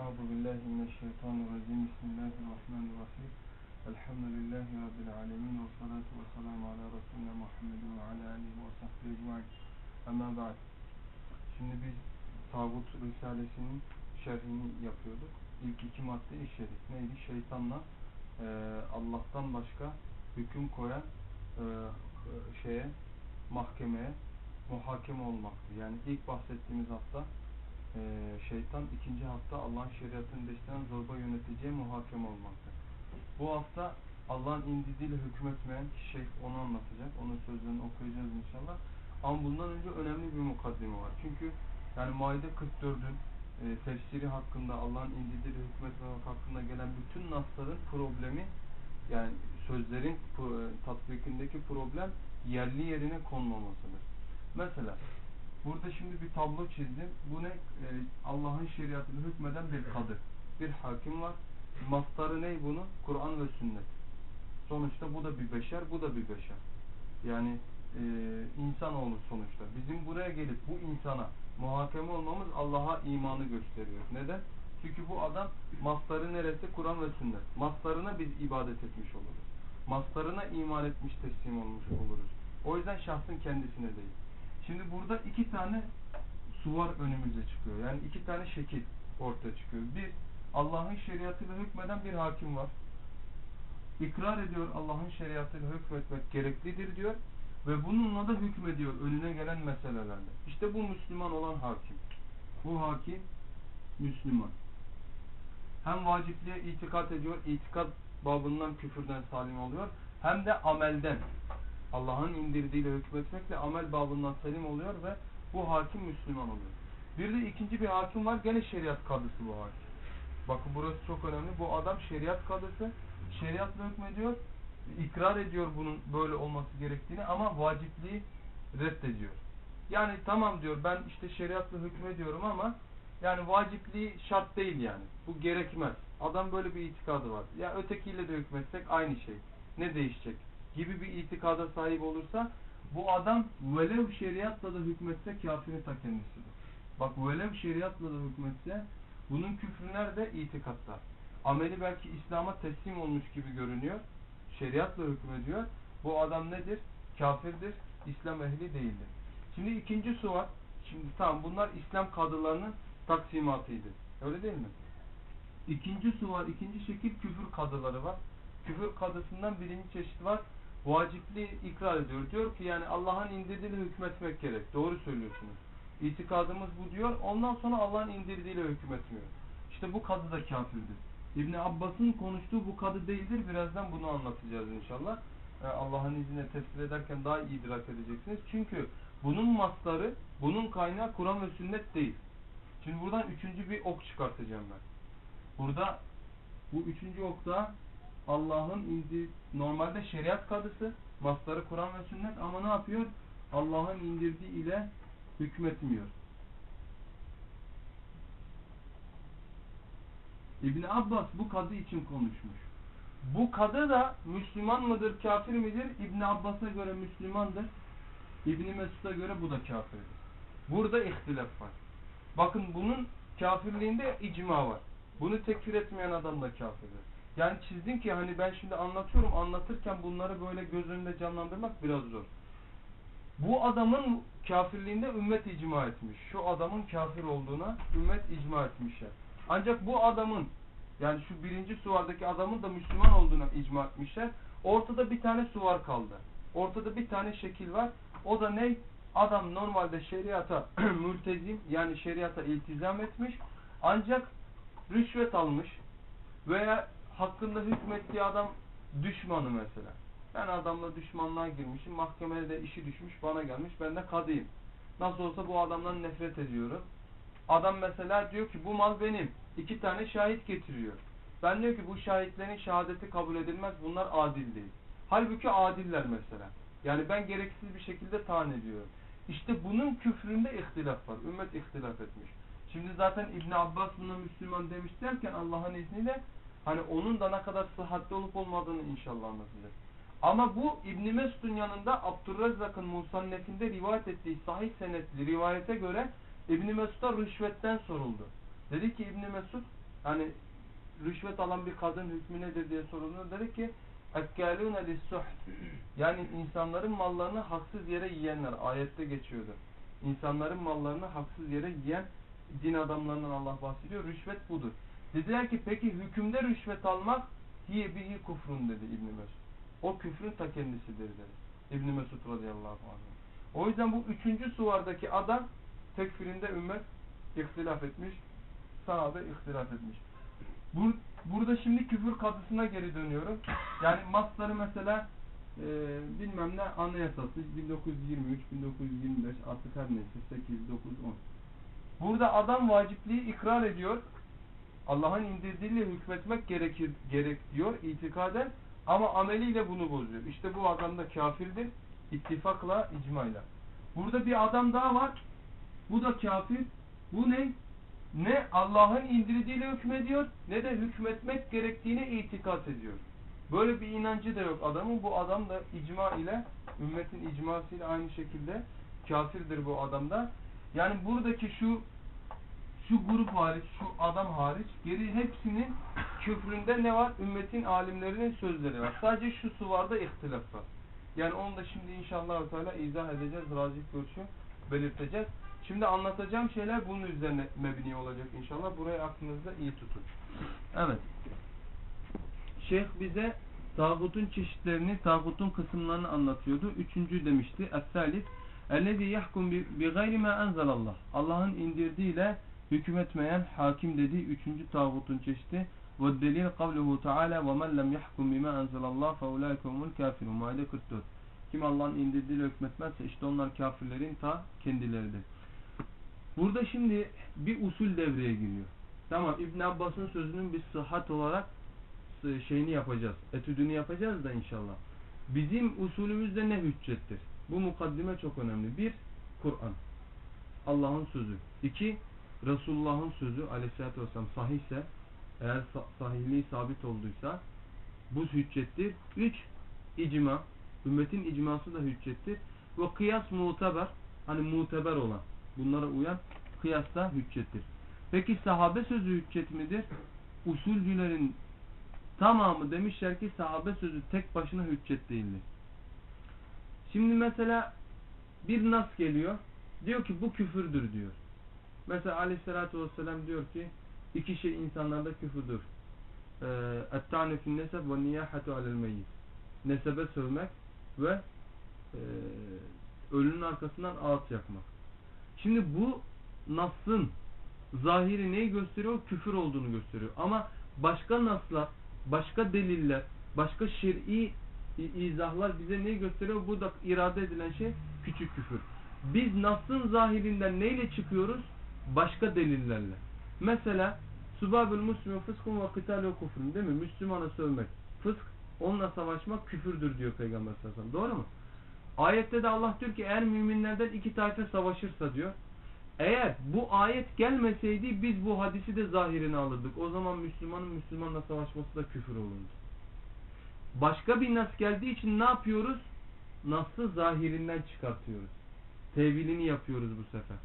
Euzu billahi mineşşeytanirracim. Bismillahirrahmanirrahim. Elhamdülillahi rabbil alamin ve salatu ve selamü ala resulina Muhammedin ve ala alihi ve sahbihi ecmaîn. Ama ba'd. Şimdi biz Tağut Risalesi'nin şerhini yapıyorduk. İlk iki madde işledik. Neydi? Şeytanla e, Allah'tan başka hüküm koyan e, e şeye, mahkemeye muhakeme olmaktı. Yani ilk bahsettiğimiz hafta e, şeytan ikinci hafta Allah'ın şeriatını değiştiren zorba yöneticiye muhakeme olmaktır. Bu hafta Allah'ın indirdiğiyle hükmetmeyen şey onu anlatacak. Onun sözlerini okuyacağız inşallah. Ama bundan önce önemli bir mukaddime var. Çünkü yani Maide 44'ün e, tefsiri hakkında Allah'ın indirdiğiyle hükmetmemek hakkında gelen bütün nasların problemi yani sözlerin e, tatbikindeki problem yerli yerine konmamasıdır. Mesela Burada şimdi bir tablo çizdim. Bu ne? Ee, Allah'ın şeriatını hükmeden bir kadı. Bir hakim var. Mastarı ne bunu? Kur'an ve sünnet. Sonuçta bu da bir beşer, bu da bir beşer. Yani e, insanoğlu sonuçta. Bizim buraya gelip bu insana muhakeme olmamız Allah'a imanı gösteriyor. Neden? Çünkü bu adam mastarı neresi? Kur'an ve sünnet. Mastarına biz ibadet etmiş oluruz. Mastarına iman etmiş teslim olmuş oluruz. O yüzden şahsın kendisine değil. Şimdi burada iki tane suvar önümüze çıkıyor. Yani iki tane şekil ortaya çıkıyor. Bir, Allah'ın şeriatıyla hükmeden bir hakim var. İkrar ediyor Allah'ın şeriatıyla hükmetmek gereklidir diyor. Ve bununla da hükmediyor önüne gelen meselelerle. İşte bu Müslüman olan hakim. Bu hakim Müslüman. Hem vacipliğe itikat ediyor, itikat babından küfürden salim oluyor. Hem de amelden, Allah'ın indirdiğiyle hükmetmekle amel babından selim oluyor ve bu hakim Müslüman oluyor. Bir de ikinci bir hakim var. Gene şeriat kadısı bu hakim. Bakın burası çok önemli. Bu adam şeriat kadısı. Şeriatla hükmediyor. ikrar ediyor bunun böyle olması gerektiğini ama vacipliği reddediyor. Yani tamam diyor ben işte şeriatla hükmediyorum ama yani vacipliği şart değil yani. Bu gerekmez. Adam böyle bir itikadı var. Ya ötekiyle de hükmetsek aynı şey. Ne değişecek? Gibi bir itikada sahip olursa bu adam velev şeriatla da hükmetse kafirin ta kendisidir. Bak velev şeriatla da hükmetse bunun küfrü nerede? İtikatta. Ameli belki İslam'a teslim olmuş gibi görünüyor. Şeriatla hükmediyor. Bu adam nedir? Kafirdir. İslam ehli değildir. Şimdi ikinci su var. Şimdi tamam bunlar İslam kadılarının taksimatıydı. Öyle değil mi? İkinci su. İkinci şekil küfür kadıları var. Küfür kadısından birinci çeşit var vacipli ikrar ediyor. Diyor ki yani Allah'ın indirdiğiyle hükmetmek gerek. Doğru söylüyorsunuz. İtikadımız bu diyor. Ondan sonra Allah'ın indirdiğiyle hükmetmiyor. İşte bu kadı da kafirdir. İbni Abbas'ın konuştuğu bu kadı değildir. Birazdan bunu anlatacağız inşallah. Ee, Allah'ın izniyle tefsir ederken daha iyi idrak edeceksiniz. Çünkü bunun mastarı, bunun kaynağı Kur'an ve sünnet değil. Şimdi buradan üçüncü bir ok çıkartacağım ben. Burada bu üçüncü okta Allah'ın indir normalde şeriat kadısı masları Kur'an ve sünnet ama ne yapıyor? Allah'ın indirdiği ile hükmetmiyor. İbn Abbas bu kadı için konuşmuş. Bu kadı da Müslüman mıdır, kafir midir? İbn Abbas'a göre Müslümandır. İbn Mesud'a göre bu da kafirdir. Burada ihtilaf var. Bakın bunun kafirliğinde icma var. Bunu tekfir etmeyen adam da kafirdir. Yani çizdin ki hani ben şimdi anlatıyorum anlatırken bunları böyle göz önünde canlandırmak biraz zor. Bu adamın kafirliğinde ümmet icma etmiş. Şu adamın kafir olduğuna ümmet icma etmişler. Ancak bu adamın yani şu birinci suvardaki adamın da Müslüman olduğuna icma etmişler. Ortada bir tane suvar kaldı. Ortada bir tane şekil var. O da ne? Adam normalde şeriata mültezim yani şeriata iltizam etmiş. Ancak rüşvet almış veya hakkında hükmettiği adam düşmanı mesela. Ben adamla düşmanlığa girmişim. Mahkemede de işi düşmüş. Bana gelmiş. Ben de kadıyım. Nasıl olsa bu adamdan nefret ediyorum. Adam mesela diyor ki bu mal benim. İki tane şahit getiriyor. Ben diyor ki bu şahitlerin şehadeti kabul edilmez. Bunlar adil değil. Halbuki adiller mesela. Yani ben gereksiz bir şekilde taan ediyorum. İşte bunun küfründe ihtilaf var. Ümmet ihtilaf etmiş. Şimdi zaten İbn Abbas buna Müslüman demiş derken Allah'ın izniyle hani onun da ne kadar sıhhatli olup olmadığını inşallah anlatacağız. Ama bu İbn Mesud'un yanında Abdurrezzak'ın Musannef'inde rivayet ettiği sahih senetli rivayete göre İbn Mesud'a rüşvetten soruldu. Dedi ki İbn Mesud hani rüşvet alan bir kadın hükmü nedir diye soruldu. Dedi ki اَكَّالُونَ لِسُّحْ Yani insanların mallarını haksız yere yiyenler. Ayette geçiyordu. İnsanların mallarını haksız yere yiyen din adamlarından Allah bahsediyor. Rüşvet budur. Dediler ki peki hükümde rüşvet almak hiye bihi kufrun dedi İbn Mesud. O küfrün ta kendisidir dedi. İbn Mesud radıyallahu anh. O yüzden bu üçüncü suvardaki adam tekfirinde ümmet ihtilaf etmiş. Sahabe ihtilaf etmiş. Bur burada şimdi küfür kadısına geri dönüyorum. Yani masları mesela e, bilmem ne anayasası 1923, 1925 artık her neyse 8, 9, 10. Burada adam vacipliği ikrar ediyor. Allah'ın indirdiğiyle hükmetmek gerekir, gerek diyor itikaden ama ameliyle bunu bozuyor. İşte bu adam da kafirdir. ittifakla, icmayla. Burada bir adam daha var. Bu da kafir. Bu ne? Ne Allah'ın indirdiğiyle hükmediyor ne de hükmetmek gerektiğine itikat ediyor. Böyle bir inancı da yok adamın. Bu adam da icma ile ümmetin icmasıyla aynı şekilde kafirdir bu adamda. Yani buradaki şu şu grup hariç, şu adam hariç geri hepsinin küfründe ne var? Ümmetin alimlerinin sözleri var. Sadece şu suvarda ihtilaf var. Yani onu da şimdi inşallah Teala izah edeceğiz. Racih görüşü belirteceğiz. Şimdi anlatacağım şeyler bunun üzerine mebni olacak inşallah. Burayı aklınızda iyi tutun. Evet. Şeyh bize tağutun çeşitlerini, tağutun kısımlarını anlatıyordu. Üçüncü demişti. Es-salis اَلَّذ۪ي يَحْكُمْ بِغَيْرِ مَا اَنْزَلَ اللّٰهِ Allah'ın indirdiğiyle hükmetmeyen hakim dediği üçüncü tağutun çeşidi. وَالدَّلِيلِ قَوْلُهُ تَعَالَى وَمَنْ لَمْ يَحْكُمْ بِمَا أَنْزَلَ اللّٰهِ فَاُولَٰئِكَ هُمُ الْكَافِرُونَ Maide 44 Kim Allah'ın indirdiğiyle hükmetmezse işte onlar kafirlerin ta kendileridir. Burada şimdi bir usul devreye giriyor. Tamam İbn Abbas'ın sözünün bir sıhhat olarak şeyini yapacağız. Etüdünü yapacağız da inşallah. Bizim usulümüzde ne hüccettir? Bu mukaddime çok önemli. Bir, Kur'an. Allah'ın sözü. İki, Resulullah'ın sözü aleyhissalatü vesselam sahihse eğer sahihliği sabit olduysa bu hüccettir. Üç, icma. Ümmetin icması da hüccettir. Ve kıyas muteber. Hani muteber olan. Bunlara uyan kıyasla hüccettir. Peki sahabe sözü hüccet midir? Usulcülerin tamamı demişler ki sahabe sözü tek başına hüccet değildir. Şimdi mesela bir nas geliyor. Diyor ki bu küfürdür diyor. Mesela aleyhissalatü vesselam diyor ki iki şey insanlarda küfürdür. اَتَّعْنِ فِي النَّسَبْ وَالنِّيَاحَةُ عَلَى الْمَيِّتِ Nesebe sövmek ve e, ölünün arkasından ağıt yakmak. Şimdi bu Nas'ın zahiri neyi gösteriyor? Küfür olduğunu gösteriyor. Ama başka naslar, başka deliller, başka şer'i izahlar bize neyi gösteriyor? Bu da irade edilen şey küçük küfür. Biz Nas'ın zahirinden neyle çıkıyoruz? Başka delillerle. Mesela Subabül Müslüman fıskun ve kıtalu kufrun değil mi? Müslümana sövmek. Fısk, onunla savaşmak küfürdür diyor Peygamber sallallahu aleyhi ve sellem. Doğru mu? Ayette de Allah diyor ki eğer müminlerden iki tayfe savaşırsa diyor eğer bu ayet gelmeseydi biz bu hadisi de zahirine alırdık. O zaman Müslümanın Müslümanla savaşması da küfür olurdu. Başka bir nas geldiği için ne yapıyoruz? Nas'ı zahirinden çıkartıyoruz. Tevilini yapıyoruz bu sefer.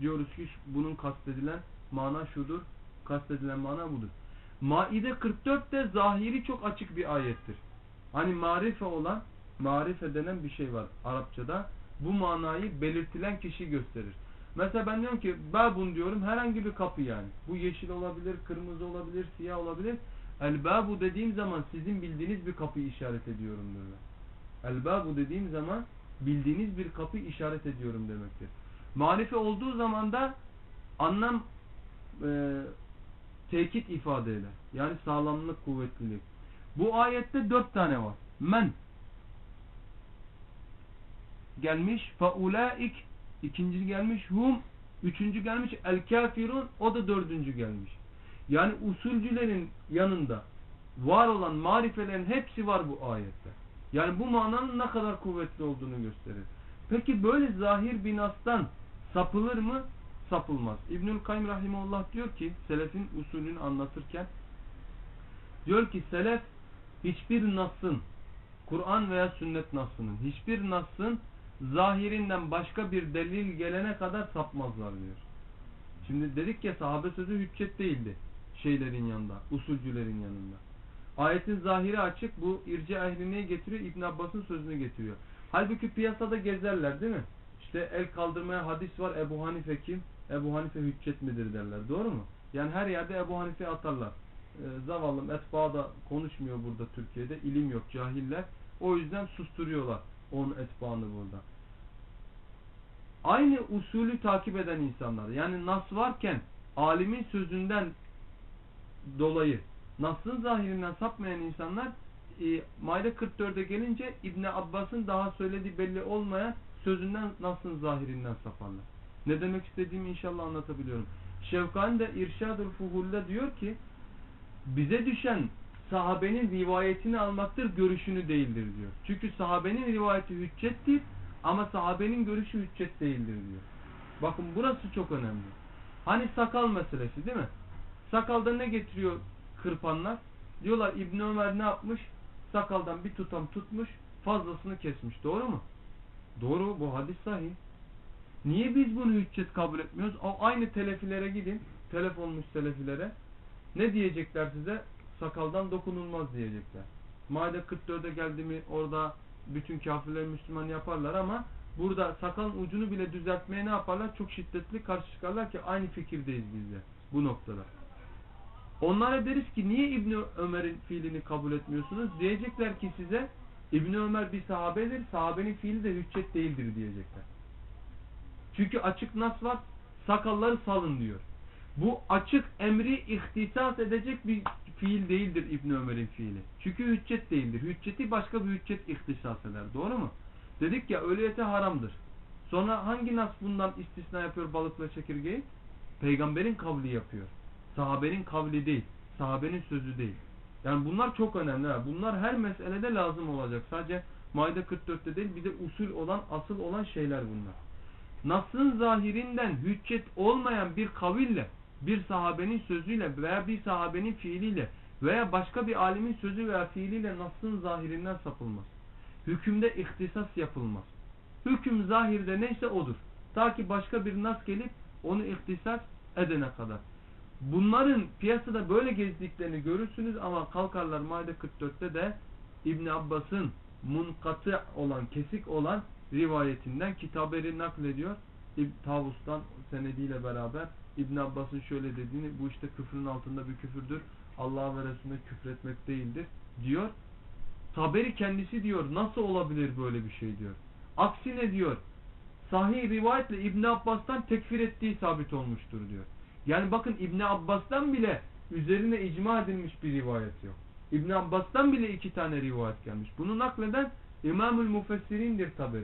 Diyoruz ki bunun kastedilen mana şudur. Kastedilen mana budur. Maide 44 de zahiri çok açık bir ayettir. Hani marife olan, marife denen bir şey var Arapçada. Bu manayı belirtilen kişi gösterir. Mesela ben diyorum ki babun diyorum herhangi bir kapı yani. Bu yeşil olabilir, kırmızı olabilir, siyah olabilir. El babu dediğim zaman sizin bildiğiniz bir kapıyı işaret ediyorum diyorlar. El babu dediğim zaman bildiğiniz bir kapı işaret ediyorum demektir. Marife olduğu zaman da anlam e, tekit ifade. Yani sağlamlık, kuvvetlilik. Bu ayette dört tane var. Men gelmiş. Faulaik ikinci gelmiş. Hum üçüncü gelmiş. El kafirun o da dördüncü gelmiş. Yani usulcülerin yanında var olan marifelerin hepsi var bu ayette. Yani bu mananın ne kadar kuvvetli olduğunu gösterir. Peki böyle zahir bir nastan sapılır mı? Sapılmaz. İbnül Kayyum Rahimullah diyor ki selefin usulünü anlatırken diyor ki selef hiçbir nasın Kur'an veya sünnet nasının hiçbir nasın zahirinden başka bir delil gelene kadar sapmazlar diyor. Şimdi dedik ya sahabe sözü hüccet değildi şeylerin yanında, usulcülerin yanında. Ayetin zahiri açık. Bu irce ehli getiriyor? İbn Abbas'ın sözünü getiriyor. Halbuki piyasada gezerler değil mi? İşte el kaldırmaya hadis var. Ebu Hanife kim? Ebu Hanife hüccet midir derler. Doğru mu? Yani her yerde Ebu Hanife atarlar. Ee, zavallım etbaa da konuşmuyor burada Türkiye'de. İlim yok, cahiller. O yüzden susturuyorlar onun etbaını burada. Aynı usulü takip eden insanlar. Yani nas varken alimin sözünden dolayı Nas'ın zahirinden sapmayan insanlar e, Maide 44'e gelince İbni Abbas'ın daha söylediği belli olmayan sözünden Nas'ın zahirinden saparlar. Ne demek istediğimi inşallah anlatabiliyorum. Şevkani de İrşad-ül Fuhul'da diyor ki bize düşen sahabenin rivayetini almaktır, görüşünü değildir diyor. Çünkü sahabenin rivayeti hüccettir ama sahabenin görüşü hüccet değildir diyor. Bakın burası çok önemli. Hani sakal meselesi değil mi? Sakalda ne getiriyor kırpanlar. Diyorlar İbn Ömer ne yapmış? Sakaldan bir tutam tutmuş, fazlasını kesmiş. Doğru mu? Doğru, bu hadis sahih. Niye biz bunu hüccet kabul etmiyoruz? O aynı telefilere gidin, telef olmuş telefilere. Ne diyecekler size? Sakaldan dokunulmaz diyecekler. Maide 44'e geldi mi orada bütün kafirler Müslüman yaparlar ama burada sakalın ucunu bile düzeltmeye ne yaparlar? Çok şiddetli karşı çıkarlar ki aynı fikirdeyiz biz de bu noktada. Onlara deriz ki niye İbni Ömer'in fiilini kabul etmiyorsunuz? Diyecekler ki size İbni Ömer bir sahabedir. Sahabenin fiili de hüccet değildir diyecekler. Çünkü açık nas var. Sakalları salın diyor. Bu açık emri ihtisas edecek bir fiil değildir İbni Ömer'in fiili. Çünkü hüccet değildir. Hücceti başka bir hüccet ihtisas eder. Doğru mu? Dedik ya ölüyete haramdır. Sonra hangi nas bundan istisna yapıyor balıkla çekirgeyi? Peygamberin kavli yapıyor. Sahabenin kavli değil. Sahabenin sözü değil. Yani bunlar çok önemli. Bunlar her meselede lazım olacak. Sadece Maide 44'te değil bir de usul olan, asıl olan şeyler bunlar. Nas'ın zahirinden hüccet olmayan bir kaville, bir sahabenin sözüyle veya bir sahabenin fiiliyle veya başka bir alimin sözü veya fiiliyle Nas'ın zahirinden sapılmaz. Hükümde ihtisas yapılmaz. Hüküm zahirde neyse odur. Ta ki başka bir nas gelip onu ihtisas edene kadar. Bunların piyasada böyle gezdiklerini görürsünüz ama kalkarlar Maide 44'te de İbn Abbas'ın munkatı olan, kesik olan rivayetinden kitaberi naklediyor. Tavus'tan senediyle beraber İbn Abbas'ın şöyle dediğini bu işte küfrün altında bir küfürdür. Allah ve Resulüne küfretmek değildir diyor. Taberi kendisi diyor nasıl olabilir böyle bir şey diyor. Aksine diyor sahih rivayetle İbn Abbas'tan tekfir ettiği sabit olmuştur diyor. Yani bakın İbn Abbas'tan bile üzerine icma edilmiş bir rivayet yok. İbn Abbas'tan bile iki tane rivayet gelmiş. Bunu nakleden İmamül Mufessirindir tabi.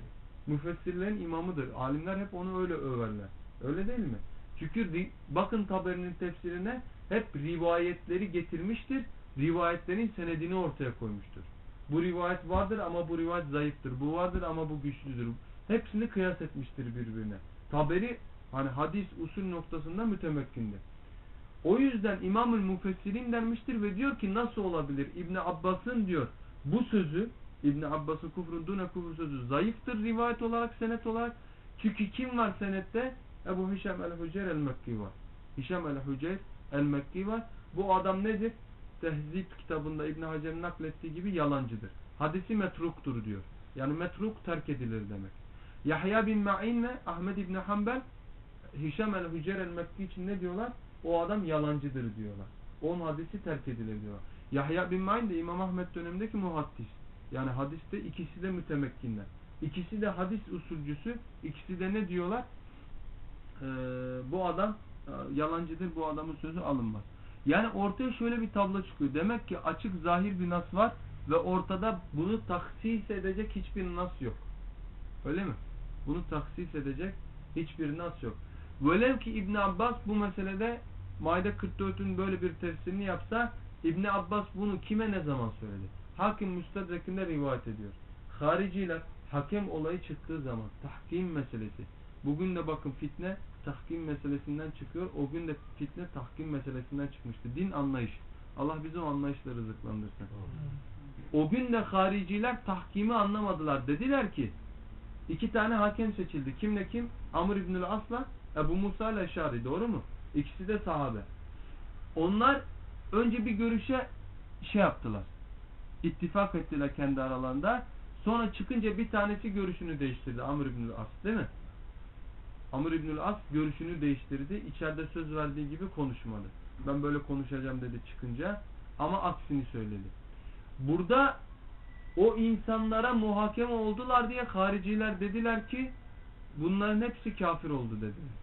Müfessirlerin imamıdır. Alimler hep onu öyle överler. Öyle değil mi? Çünkü bakın taberinin tefsirine hep rivayetleri getirmiştir. Rivayetlerin senedini ortaya koymuştur. Bu rivayet vardır ama bu rivayet zayıftır. Bu vardır ama bu güçlüdür. Hepsini kıyas etmiştir birbirine. Taberi Hani hadis usul noktasında mütemekkindir. O yüzden İmam-ül Mufessirin denmiştir ve diyor ki nasıl olabilir? İbn Abbas'ın diyor bu sözü İbn Abbas'ın kufrun dune kufur sözü zayıftır rivayet olarak senet olarak. Çünkü kim var senette? Ebu Hişam el-Hüceyr el-Mekki var. Hişam el-Hüceyr el-Mekki var. Bu adam nedir? Tehzip kitabında İbn Hacer'in naklettiği gibi yalancıdır. Hadisi metruktur diyor. Yani metruk terk edilir demek. Yahya bin Ma'in ve Ahmed İbn Hanbel Hişam el-Hücer el-Mekki için ne diyorlar? O adam yalancıdır diyorlar. Onun hadisi terk edilir diyorlar. Yahya bin Ma'in de İmam Ahmet dönemindeki muhaddis. Yani hadiste ikisi de mütemekkinler. İkisi de hadis usulcüsü. İkisi de ne diyorlar? Ee, bu adam e, yalancıdır. Bu adamın sözü alınmaz. Yani ortaya şöyle bir tablo çıkıyor. Demek ki açık zahir bir nas var ve ortada bunu taksis edecek hiçbir nas yok. Öyle mi? Bunu taksis edecek hiçbir nas yok. Velev ki İbn Abbas bu meselede Maide 44'ün böyle bir tefsirini yapsa İbni Abbas bunu kime ne zaman söyledi? Hakim Müstedrek'inde rivayet ediyor. Hariciler hakem olayı çıktığı zaman tahkim meselesi. Bugün de bakın fitne tahkim meselesinden çıkıyor. O gün de fitne tahkim meselesinden çıkmıştı. Din anlayış. Allah bizi o anlayışla rızıklandırsın. O gün de hariciler tahkimi anlamadılar. Dediler ki iki tane hakem seçildi. Kimle kim? Amr İbnül Asla Ebu Musa ile Eşari. Doğru mu? İkisi de sahabe. Onlar önce bir görüşe şey yaptılar. İttifak ettiler kendi aralarında. Sonra çıkınca bir tanesi görüşünü değiştirdi. Amr İbnül As değil mi? Amr İbnül As görüşünü değiştirdi. İçeride söz verdiği gibi konuşmadı. Ben böyle konuşacağım dedi çıkınca. Ama aksini söyledi. Burada o insanlara muhakeme oldular diye hariciler dediler ki bunların hepsi kafir oldu dediler.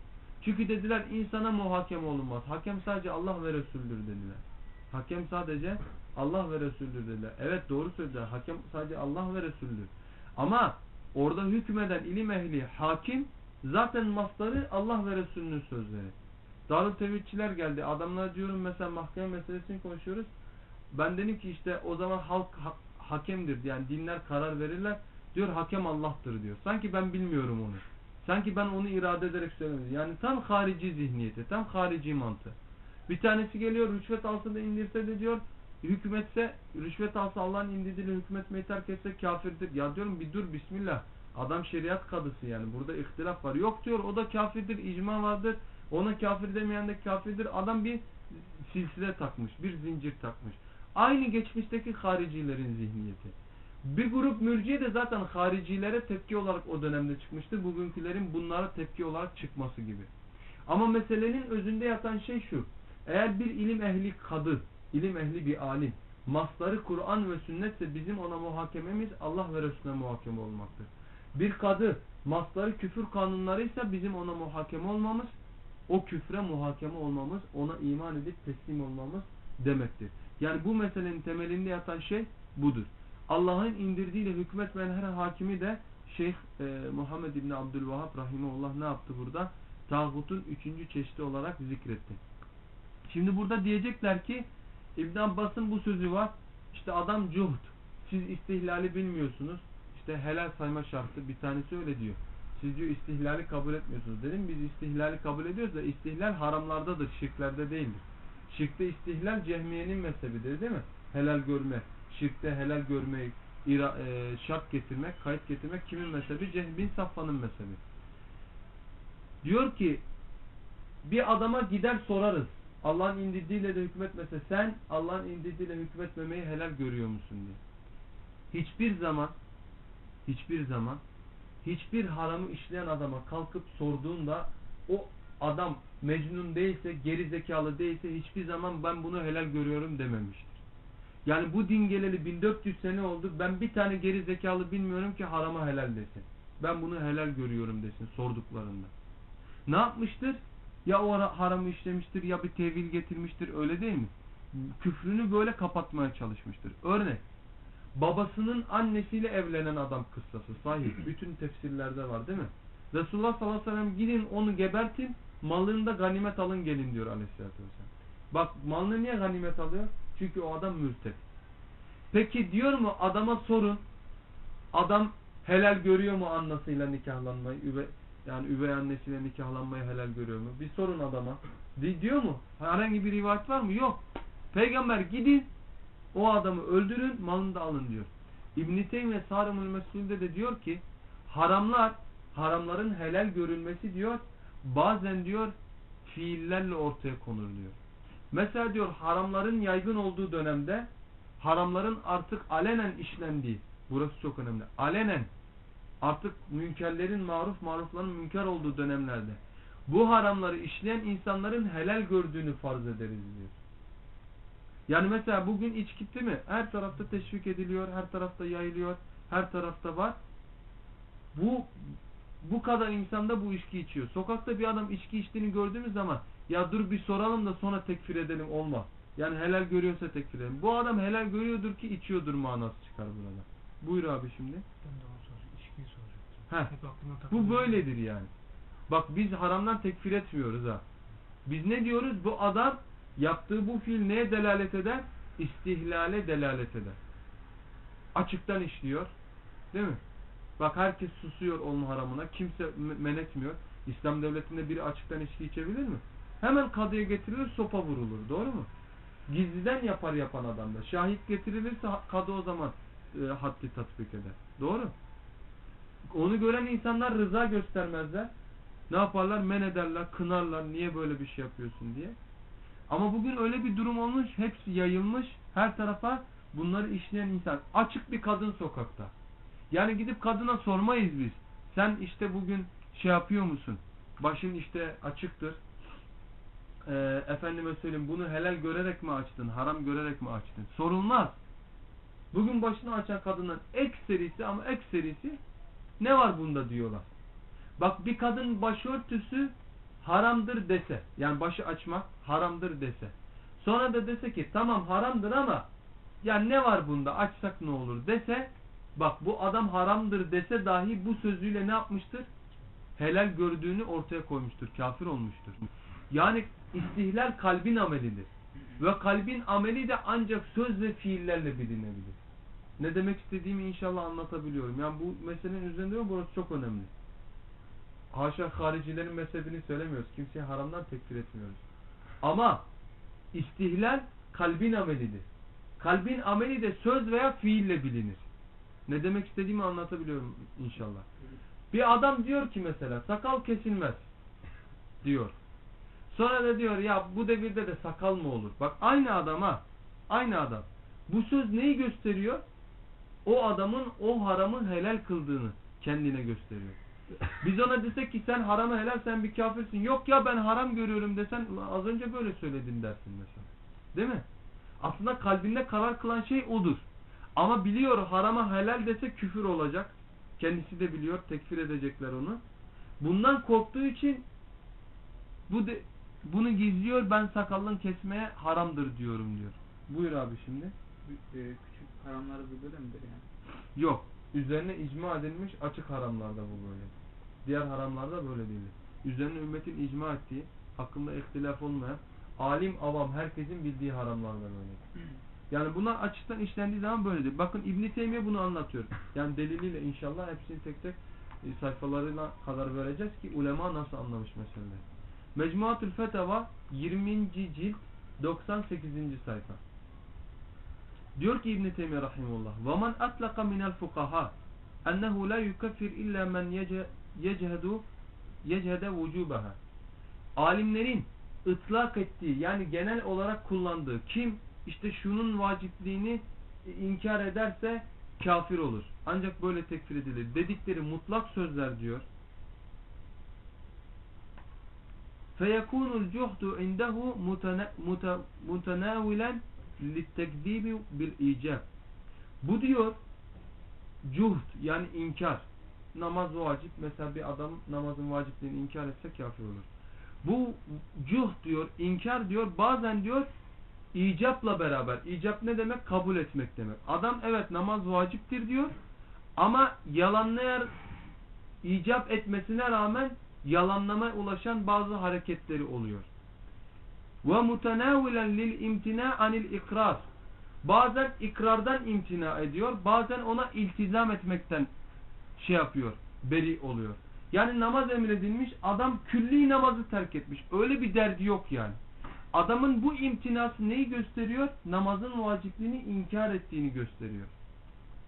Çünkü dediler insana muhakeme olunmaz. Hakem sadece Allah ve Resul'dür dediler. Hakem sadece Allah ve Resul'dür dediler. Evet doğru söylediler. Hakem sadece Allah ve Resul'dür. Ama orada hükmeden ilim ehli hakim zaten masları Allah ve Resul'ünün sözleri. Darül Tevhidçiler geldi. Adamlar diyorum mesela mahkeme meselesini konuşuyoruz. Ben dedim ki işte o zaman halk ha hakemdir. Yani dinler karar verirler. Diyor hakem Allah'tır diyor. Sanki ben bilmiyorum onu. Sanki ben onu irade ederek söylemedim. Yani tam harici zihniyeti. Tam harici mantığı. Bir tanesi geliyor rüşvet alsa da indirse de diyor hükmetse rüşvet alsa Allah'ın indirdiğiyle hükmetmeyi terk etse kafirdir. Ya diyorum bir dur bismillah. Adam şeriat kadısı yani. Burada ihtilaf var. Yok diyor o da kafirdir. icma vardır. Ona kafir demeyen de kafirdir. Adam bir silsile takmış. Bir zincir takmış. Aynı geçmişteki haricilerin zihniyeti. Bir grup mürciye de zaten haricilere tepki olarak o dönemde çıkmıştı. Bugünkülerin bunlara tepki olarak çıkması gibi. Ama meselenin özünde yatan şey şu. Eğer bir ilim ehli kadı, ilim ehli bir alim, masları Kur'an ve sünnetse bizim ona muhakememiz Allah ve Resulüne muhakeme olmaktır. Bir kadı, masları küfür kanunlarıysa bizim ona muhakeme olmamız, o küfre muhakeme olmamız, ona iman edip teslim olmamız demektir. Yani bu meselenin temelinde yatan şey budur. Allah'ın indirdiğiyle hükmetmeyen her hakimi de Şeyh e, Muhammed İbni Abdülvahhab Rahimullah ne yaptı burada? Tağutun üçüncü çeşidi olarak zikretti. Şimdi burada diyecekler ki İbn Abbas'ın bu sözü var. İşte adam cuhd. Siz istihlali bilmiyorsunuz. İşte helal sayma şartı bir tanesi öyle diyor. Siz diyor istihlali kabul etmiyorsunuz. Dedim biz istihlali kabul ediyoruz da istihlal haramlardadır, şirklerde değildir. Şirkte istihlal cehmiyenin mezhebidir değil mi? Helal görme. Şirkte helal görmeyi ira, e, şart getirmek, kayıt getirmek kimin mezhebi? Cehm bin Safvan'ın mezhebi. Diyor ki bir adama gider sorarız. Allah'ın indirdiğiyle de hükmetmese sen Allah'ın indirdiğiyle hükmetmemeyi helal görüyor musun diye. Hiçbir zaman hiçbir zaman hiçbir haramı işleyen adama kalkıp sorduğunda o adam mecnun değilse, geri zekalı değilse hiçbir zaman ben bunu helal görüyorum dememiştir. Yani bu din geleli 1400 sene oldu. Ben bir tane geri zekalı bilmiyorum ki harama helal desin. Ben bunu helal görüyorum desin sorduklarında. Ne yapmıştır? Ya o haramı işlemiştir ya bir tevil getirmiştir öyle değil mi? Küfrünü böyle kapatmaya çalışmıştır. Örnek. Babasının annesiyle evlenen adam kıssası sahih. Bütün tefsirlerde var değil mi? Resulullah sallallahu aleyhi ve sellem gidin onu gebertin malını da ganimet alın gelin diyor aleyhissalatü vesselam. Bak malını niye ganimet alıyor? Çünkü o adam mürted. Peki diyor mu adama sorun adam helal görüyor mu annesiyle nikahlanmayı? Üve, yani üvey annesiyle nikahlanmayı helal görüyor mu? Bir sorun adama. Di, diyor mu? Herhangi bir rivayet var mı? Yok. Peygamber gidin o adamı öldürün malını da alın diyor. İbn-i Teymiye Sarımül Mesul'de de diyor ki haramlar haramların helal görülmesi diyor bazen diyor fiillerle ortaya konur diyor. Mesela diyor haramların yaygın olduğu dönemde haramların artık alenen işlendiği burası çok önemli. Alenen artık münkerlerin maruf marufların münker olduğu dönemlerde bu haramları işleyen insanların helal gördüğünü farz ederiz diyor. Yani mesela bugün içki değil mi? Her tarafta teşvik ediliyor, her tarafta yayılıyor, her tarafta var. Bu bu kadar insan da bu içki içiyor. Sokakta bir adam içki içtiğini gördüğümüz zaman ya dur bir soralım da sonra tekfir edelim olmaz. Yani helal görüyorsa tekfir edelim. Bu adam helal görüyordur ki içiyordur manası çıkar burada. Buyur abi şimdi. Ben de onu soracağım. İçkiyi soracaktım. Bu böyledir yani. Bak biz haramdan tekfir etmiyoruz ha. Biz ne diyoruz? Bu adam yaptığı bu fiil neye delalet eder? İstihlale delalet eder. Açıktan işliyor. Değil mi? Bak herkes susuyor onun haramına. Kimse men etmiyor. İslam devletinde biri açıktan içki içebilir mi? Hemen kadıya getirilir sopa vurulur. Doğru mu? Gizliden yapar yapan adam da. Şahit getirilirse kadı o zaman e, haddi tatbik eder. Doğru. Onu gören insanlar rıza göstermezler. Ne yaparlar? Men ederler, kınarlar. Niye böyle bir şey yapıyorsun diye. Ama bugün öyle bir durum olmuş. Hepsi yayılmış. Her tarafa bunları işleyen insan. Açık bir kadın sokakta. Yani gidip kadına sormayız biz. Sen işte bugün şey yapıyor musun? Başın işte açıktır. Ee, efendime söyleyeyim bunu helal görerek mi açtın? Haram görerek mi açtın? Sorulmaz. Bugün başını açan kadının ekserisi ama ekserisi ne var bunda diyorlar. Bak bir kadın başörtüsü haramdır dese yani başı açmak haramdır dese sonra da dese ki tamam haramdır ama ya ne var bunda açsak ne olur dese bak bu adam haramdır dese dahi bu sözüyle ne yapmıştır? Helal gördüğünü ortaya koymuştur. Kafir olmuştur. Yani istihlal kalbin amelidir. Ve kalbin ameli de ancak söz ve fiillerle bilinebilir. Ne demek istediğimi inşallah anlatabiliyorum. Yani bu meselenin üzerinde mi burası çok önemli. Haşa haricilerin mezhebini söylemiyoruz. Kimseyi haramdan tekfir etmiyoruz. Ama istihlal kalbin amelidir. Kalbin ameli de söz veya fiille bilinir. Ne demek istediğimi anlatabiliyorum inşallah. Bir adam diyor ki mesela sakal kesilmez diyor. Sonra da diyor ya bu devirde de sakal mı olur? Bak aynı adama aynı adam. Bu söz neyi gösteriyor? O adamın o haramı helal kıldığını kendine gösteriyor. Biz ona desek ki sen haramı helal sen bir kafirsin. Yok ya ben haram görüyorum desen az önce böyle söyledin dersin mesela. Değil mi? Aslında kalbinde karar kılan şey odur. Ama biliyor harama helal dese küfür olacak. Kendisi de biliyor tekfir edecekler onu. Bundan korktuğu için bu de, bunu gizliyor ben sakallın kesmeye haramdır diyorum diyor. Buyur abi şimdi. E, küçük haramları da böyle midir yani? Yok. Üzerine icma edilmiş açık haramlarda bu böyle. Diğer haramlarda böyle değil. Üzerine ümmetin icma ettiği, hakkında ihtilaf olmayan, alim avam herkesin bildiği haramlarda böyle. Yani bunlar açıktan işlendiği zaman böyledir. Bakın İbn Teymiye bunu anlatıyor. Yani deliliyle inşallah hepsini tek tek e, sayfalarına kadar vereceğiz ki ulema nasıl anlamış meseleleri. Mecmuatül Fetava 20. cilt 98. sayfa. Diyor ki İbn Teymiyye rahimehullah: "Ve men atlaka minel fukaha ennehu la yukaffir illa men yechhedu yechhede vucubaha." Alimlerin ıtlak ettiği yani genel olarak kullandığı kim işte şunun vacipliğini inkar ederse kafir olur. Ancak böyle tekfir edilir. Dedikleri mutlak sözler diyor. فَيَكُونُ الْجُهْدُ عِنْدَهُ مُتَنَاوِلًا لِتَّكْذِيبِ بِالْاِيجَابِ Bu diyor cuhd yani inkar. Namaz vacip. Mesela bir adam namazın vacipliğini inkar etse kafir olur. Bu cuhd diyor, inkar diyor, bazen diyor icapla beraber. İcap ne demek? Kabul etmek demek. Adam evet namaz vaciptir diyor ama yalanlayan icap etmesine rağmen yalanlamaya ulaşan bazı hareketleri oluyor. Ve mutenavilen lil imtina anil ikrar. Bazen ikrardan imtina ediyor, bazen ona iltizam etmekten şey yapıyor, beri oluyor. Yani namaz emredilmiş, adam külli namazı terk etmiş. Öyle bir derdi yok yani. Adamın bu imtinası neyi gösteriyor? Namazın vacipliğini inkar ettiğini gösteriyor.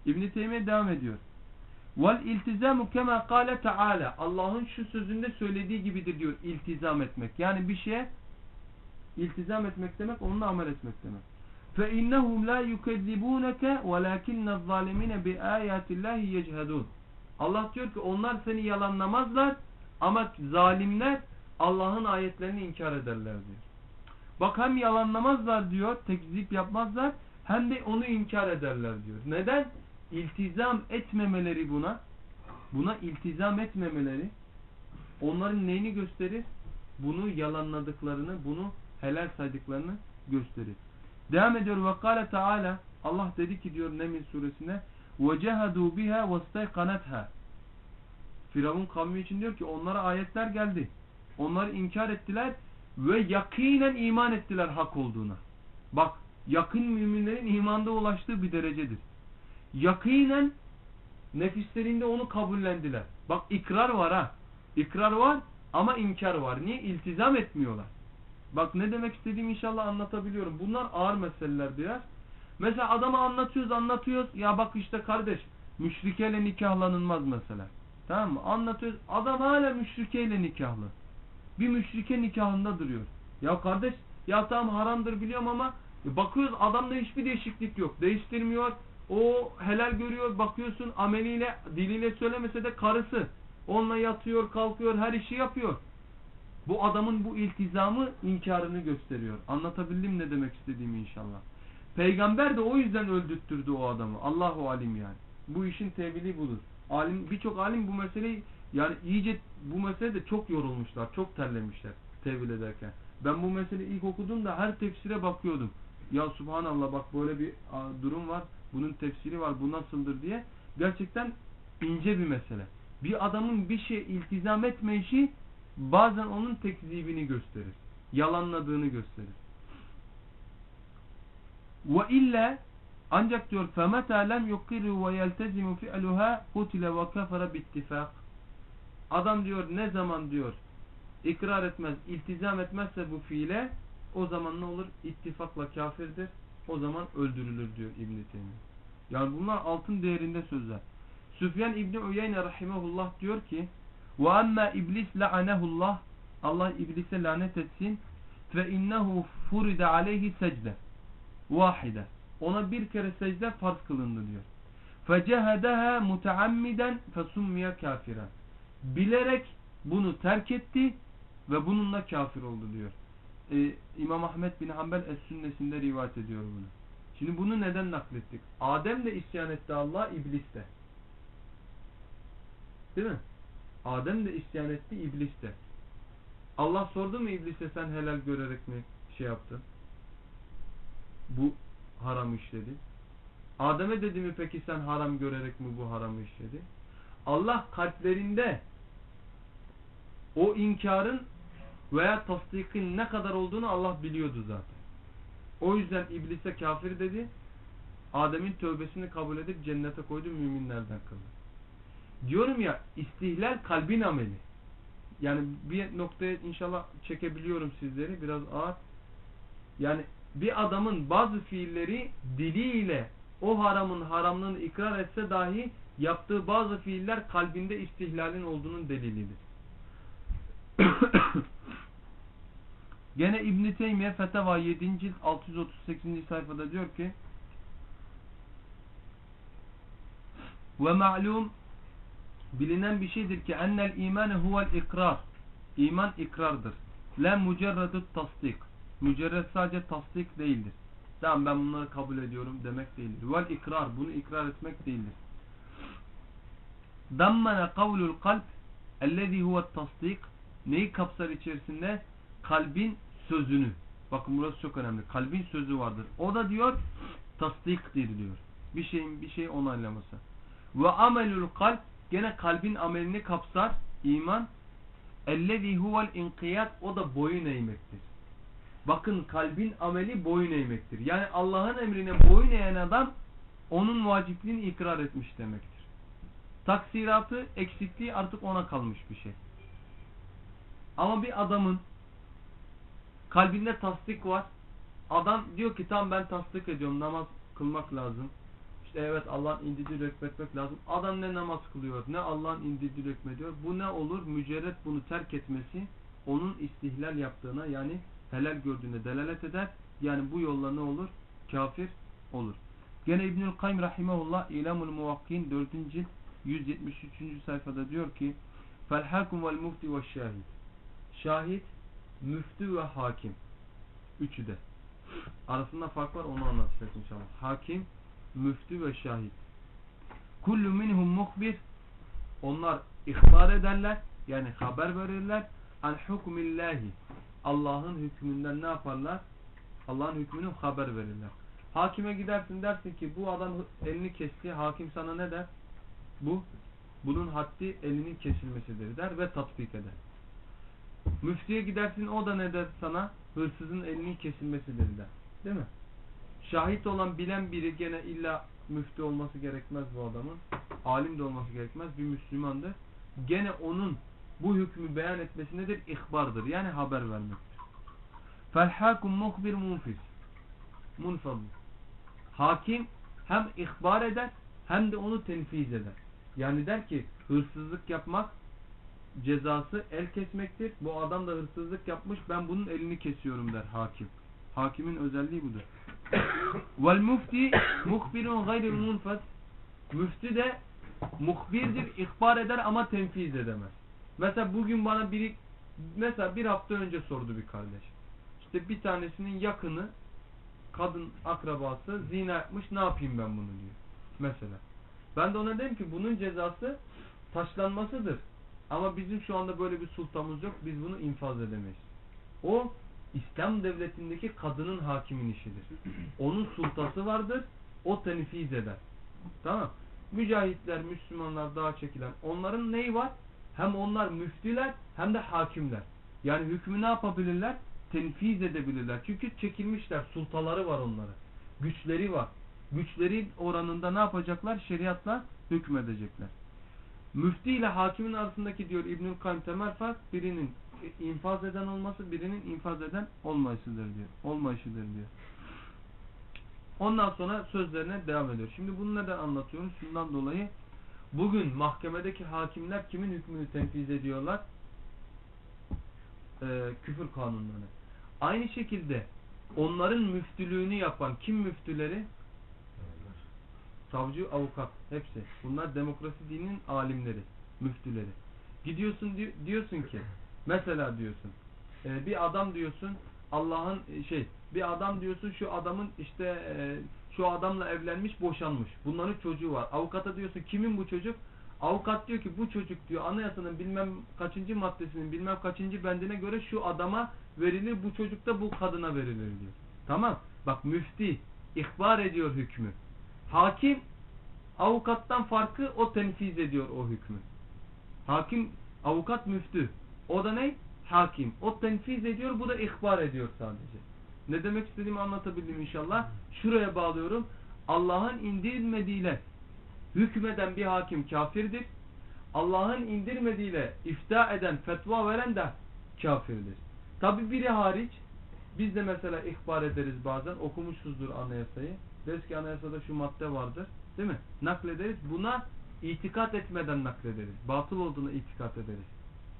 İbn-i devam ediyor. Vel iltizamu kema kâle. Allah'ın şu sözünde söylediği gibidir diyor iltizam etmek. Yani bir şeye iltizam etmek demek onunla amel etmek demek. Fe innehum la yukezzibûneke velâkinne zâlimine bi âyâtillâhi yechedûn. Allah diyor ki onlar seni yalanlamazlar ama zalimler Allah'ın ayetlerini inkar ederler diyor. Bak hem yalanlamazlar diyor, tekzip yapmazlar hem de onu inkar ederler diyor. Neden? İltizam etmemeleri buna, buna iltizam etmemeleri onların neyini gösterir? Bunu yalanladıklarını, bunu helal saydıklarını gösterir. Devam ediyor ve kâle Teala Allah dedi ki diyor Neml suresinde وَجَهَدُوا بِهَا وَاسْتَيْقَنَتْهَا Firavun kavmi için diyor ki onlara ayetler geldi. Onları inkar ettiler ve yakinen iman ettiler hak olduğuna. Bak yakın müminlerin imanda ulaştığı bir derecedir. Yakinen nefislerinde onu kabullendiler. Bak ikrar var ha. İkrar var ama inkar var. Niye? İltizam etmiyorlar. Bak ne demek istediğimi inşallah anlatabiliyorum. Bunlar ağır meseleler biraz. Mesela adama anlatıyoruz anlatıyoruz. Ya bak işte kardeş müşrikeyle nikahlanılmaz mesela. Tamam mı? Anlatıyoruz. Adam hala müşrikeyle nikahlı. Bir müşrike nikahında duruyor. Ya kardeş ya tamam haramdır biliyorum ama e bakıyoruz adamda hiçbir değişiklik yok. Değiştirmiyor. O helal görüyor. Bakıyorsun ameliyle diliyle söylemese de karısı. Onunla yatıyor kalkıyor her işi yapıyor. Bu adamın bu iltizamı inkarını gösteriyor. Anlatabildim ne demek istediğimi inşallah. Peygamber de o yüzden öldürttürdü o adamı. Allahu alim yani. Bu işin tevili budur. Alim birçok alim bu meseleyi yani iyice bu meselede çok yorulmuşlar, çok terlemişler tevil ederken. Ben bu meseleyi ilk okuduğumda her tefsire bakıyordum. Ya subhanallah bak böyle bir a, durum var. Bunun tefsiri var. Bu nasıldır diye. Gerçekten ince bir mesele. Bir adamın bir şey iltizam etmeyişi bazen onun tekzibini gösterir. Yalanladığını gösterir. Ve illa ancak diyor فَمَتَى لَمْ يُقِرُّ وَيَلْتَزِمُ فِعْلُهَا قُتِلَ وَكَفَرَ بِاتِّفَاقٍ Adam diyor ne zaman diyor ikrar etmez, iltizam etmezse bu fiile o zaman ne olur? İttifakla kafirdir. O zaman öldürülür diyor İbn-i Teymiye. Yani bunlar altın değerinde sözler. Süfyan İbni Uyeyne rahimahullah diyor ki وَاَمَّا iblis لَعَنَهُ Allah iblise lanet etsin فَاِنَّهُ فُرِدَ عَلَيْهِ secde vahide. Ona bir kere secde farz kılındı diyor. فَجَهَدَهَا مُتَعَمِّدًا فَسُمِّيَ كَافِرًا Bilerek bunu terk etti ve bununla kafir oldu diyor. Ee, İmam Ahmet bin Hanbel Es-Sünnesinde rivayet ediyor bunu. Şimdi bunu neden naklettik? Adem de isyan etti Allah, iblis de. Değil mi? Adem de isyan etti, iblis de. Allah sordu mu iblise sen helal görerek mi şey yaptın? Bu haram işledi. Adem'e dedi mi peki sen haram görerek mi bu haramı işledi? Allah kalplerinde o inkarın veya tasdikin ne kadar olduğunu Allah biliyordu zaten. O yüzden iblise kafir dedi. Adem'in tövbesini kabul edip cennete koydu müminlerden kıldı. Diyorum ya istihlal kalbin ameli. Yani bir noktaya inşallah çekebiliyorum sizleri biraz ağır. Yani bir adamın bazı fiilleri diliyle o haramın haramlığını ikrar etse dahi yaptığı bazı fiiller kalbinde istihlalin olduğunun delilidir. Gene İbn Teymiye Feteva 7. cilt 638. sayfada diyor ki ve ma'lum bilinen bir şeydir ki ennel imane huvel ikrar. İman ikrardır. La mücerredut tasdik. Mücerred sadece tasdik değildir. Tamam ben bunları kabul ediyorum. demek değildir. Vel ikrar. Bunu ikrar etmek değildir. Dammana kavlul kalp ellezî huvet tasdik neyi kapsar içerisinde? Kalbin sözünü. Bakın burası çok önemli. Kalbin sözü vardır. O da diyor tasdiktir diyor. Bir şeyin bir şey onaylaması. Ve amelul kalp gene kalbin amelini kapsar iman. Ellezî huvel inkiyat o da boyun eğmektir. Bakın kalbin ameli boyun eğmektir. Yani Allah'ın emrine boyun eğen adam onun vacipliğini ikrar etmiş demektir. Taksiratı eksikliği artık ona kalmış bir şey ama bir adamın kalbinde tasdik var. Adam diyor ki tam ben tasdik ediyorum namaz kılmak lazım. İşte evet Allah'ın indirdiği hükmetmek lazım. Adam ne namaz kılıyor ne Allah'ın indirdiği hükmediyor. Bu ne olur? Mücerret bunu terk etmesi onun istihlal yaptığına yani helal gördüğüne delalet eder. Yani bu yolla ne olur? Kafir olur. Gene İbnül Kayyum Rahimahullah İlamul Muvakkin 4. cilt 173. sayfada diyor ki Fel hakum vel mufti ve şahid Şahit, müftü ve hakim. Üçü de. Arasında fark var onu anlatacağız inşallah. Hakim, müftü ve şahit. Kullu minhum muhbir. Onlar ihbar ederler. Yani haber verirler. An hukmillahi. Allah'ın hükmünden ne yaparlar? Allah'ın hükmünü haber verirler. Hakime gidersin dersin ki bu adam elini kesti. Hakim sana ne der? Bu bunun haddi elinin kesilmesidir der ve tatbik eder. Müftüye gidersin o da ne der sana? Hırsızın elinin kesilmesidir der. Değil mi? Şahit olan bilen biri gene illa müftü olması gerekmez bu adamın. Alim de olması gerekmez. Bir Müslümandır. Gene onun bu hükmü beyan etmesi nedir? İhbardır. Yani haber vermektir. Felhakum muhbir munfis. Munfadl. Hakim hem ihbar eder hem de onu tenfiz eder. Yani der ki hırsızlık yapmak cezası el kesmektir. Bu adam da hırsızlık yapmış ben bunun elini kesiyorum der hakim. Hakimin özelliği budur. Vel mufti muhbirun gayril munfas. Müftü de muhbirdir, ihbar eder ama tenfiz edemez. Mesela bugün bana biri mesela bir hafta önce sordu bir kardeş. İşte bir tanesinin yakını kadın akrabası zina yapmış ne yapayım ben bunu diyor. Mesela. Ben de ona dedim ki bunun cezası taşlanmasıdır. Ama bizim şu anda böyle bir sultamız yok. Biz bunu infaz edemeyiz. O İslam devletindeki kadının hakimin işidir. Onun sultası vardır. O tenfiz eder. Tamam. Mücahitler, Müslümanlar daha çekilen. Onların neyi var? Hem onlar müftüler hem de hakimler. Yani hükmü ne yapabilirler? Tenfiz edebilirler. Çünkü çekilmişler. Sultaları var onların. Güçleri var. Güçleri oranında ne yapacaklar? Şeriatla hükmedecekler. Müfti ile hakimin arasındaki diyor İbnül Kayyum temel fark birinin infaz eden olması, birinin infaz eden olmayışıdır diyor. Olmayışıdır diyor. Ondan sonra sözlerine devam ediyor. Şimdi bunu neden anlatıyoruz? Şundan dolayı bugün mahkemedeki hakimler kimin hükmünü tenfiz ediyorlar? Ee, küfür kanunlarını. Aynı şekilde onların müftülüğünü yapan kim müftüleri? Savcı, avukat hepsi. Bunlar demokrasi dininin alimleri, müftüleri. Gidiyorsun diyorsun ki mesela diyorsun e, bir adam diyorsun Allah'ın e, şey bir adam diyorsun şu adamın işte e, şu adamla evlenmiş boşanmış. Bunların çocuğu var. Avukata diyorsun kimin bu çocuk? Avukat diyor ki bu çocuk diyor anayasanın bilmem kaçıncı maddesinin bilmem kaçıncı bendine göre şu adama verilir bu çocuk da bu kadına verilir diyor. Tamam. Bak müfti ihbar ediyor hükmü. Hakim avukattan farkı o temsiz ediyor o hükmü. Hakim avukat müftü. O da ne? Hakim. O tenfiz ediyor bu da ihbar ediyor sadece. Ne demek istediğimi anlatabildim inşallah. Şuraya bağlıyorum. Allah'ın indirmediğiyle hükmeden bir hakim kafirdir. Allah'ın indirmediğiyle ifta eden, fetva veren de kafirdir. Tabi biri hariç biz de mesela ihbar ederiz bazen okumuşuzdur anayasayı. Deriz ki anayasada şu madde vardır. Değil mi? Naklederiz. Buna itikat etmeden naklederiz. Batıl olduğuna itikat ederiz.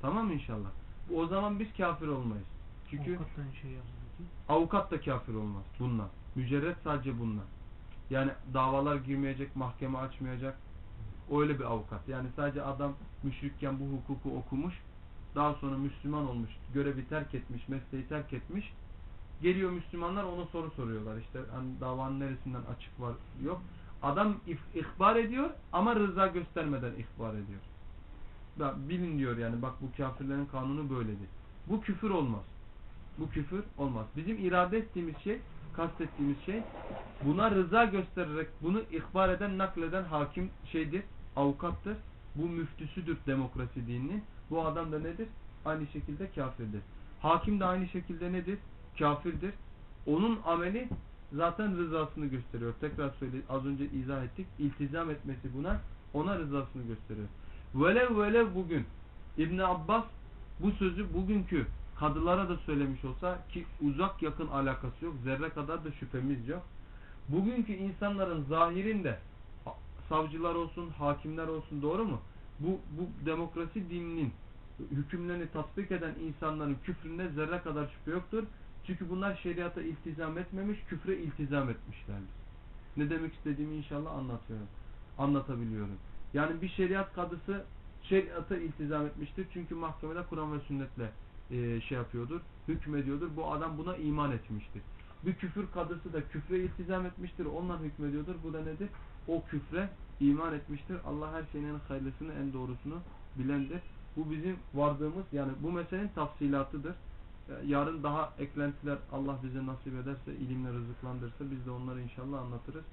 Tamam inşallah. O zaman biz kafir olmayız. Çünkü şey avukat da kafir olmaz bununla. Mücerret sadece bununla. Yani davalar girmeyecek, mahkeme açmayacak. Öyle bir avukat. Yani sadece adam müşrikken bu hukuku okumuş. Daha sonra Müslüman olmuş. Görevi terk etmiş, mesleği terk etmiş. Geliyor Müslümanlar ona soru soruyorlar. İşte hani davanın neresinden açık var yok. Adam ihbar ediyor ama rıza göstermeden ihbar ediyor. Bilin diyor yani bak bu kafirlerin kanunu böyledir. Bu küfür olmaz. Bu küfür olmaz. Bizim irade ettiğimiz şey, kastettiğimiz şey buna rıza göstererek bunu ihbar eden, nakleden hakim şeydir, avukattır. Bu müftüsüdür demokrasi dininin. Bu adam da nedir? Aynı şekilde kafirdir. Hakim de aynı şekilde nedir? Kafirdir. Onun ameli zaten rızasını gösteriyor. Tekrar söyle az önce izah ettik. İltizam etmesi buna ona rızasını gösteriyor. Velev velev bugün İbn Abbas bu sözü bugünkü kadılara da söylemiş olsa ki uzak yakın alakası yok. Zerre kadar da şüphemiz yok. Bugünkü insanların zahirinde savcılar olsun, hakimler olsun doğru mu? Bu, bu demokrasi dininin hükümlerini tatbik eden insanların küfründe zerre kadar şüphe yoktur. Çünkü bunlar şeriata iltizam etmemiş, küfre iltizam etmişlerdir. Ne demek istediğimi inşallah anlatıyorum. Anlatabiliyorum. Yani bir şeriat kadısı şeriata iltizam etmiştir. Çünkü mahkemede Kur'an ve sünnetle e, şey yapıyordur, hükmediyordur. Bu adam buna iman etmiştir. Bir küfür kadısı da küfre iltizam etmiştir. Ondan hükmediyordur. Bu da nedir? O küfre iman etmiştir. Allah her şeyin en hayırlısını, en doğrusunu bilendir. Bu bizim vardığımız yani bu meselenin tafsilatıdır. Yarın daha eklentiler Allah bize nasip ederse, ilimle rızıklandırırsa biz de onları inşallah anlatırız.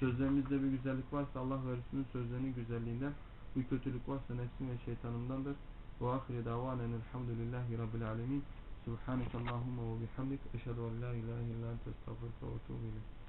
Sözlerimizde bir güzellik varsa Allah ve Resulünün sözlerinin güzelliğinden, bir kötülük varsa nefsim ve şeytanımdandır. Ve ahire davanen elhamdülillahi rabbil alemin. Subhaneke Allahumma ve bihamdik. Eşhedü en la ilahe illa ente ve etûbü.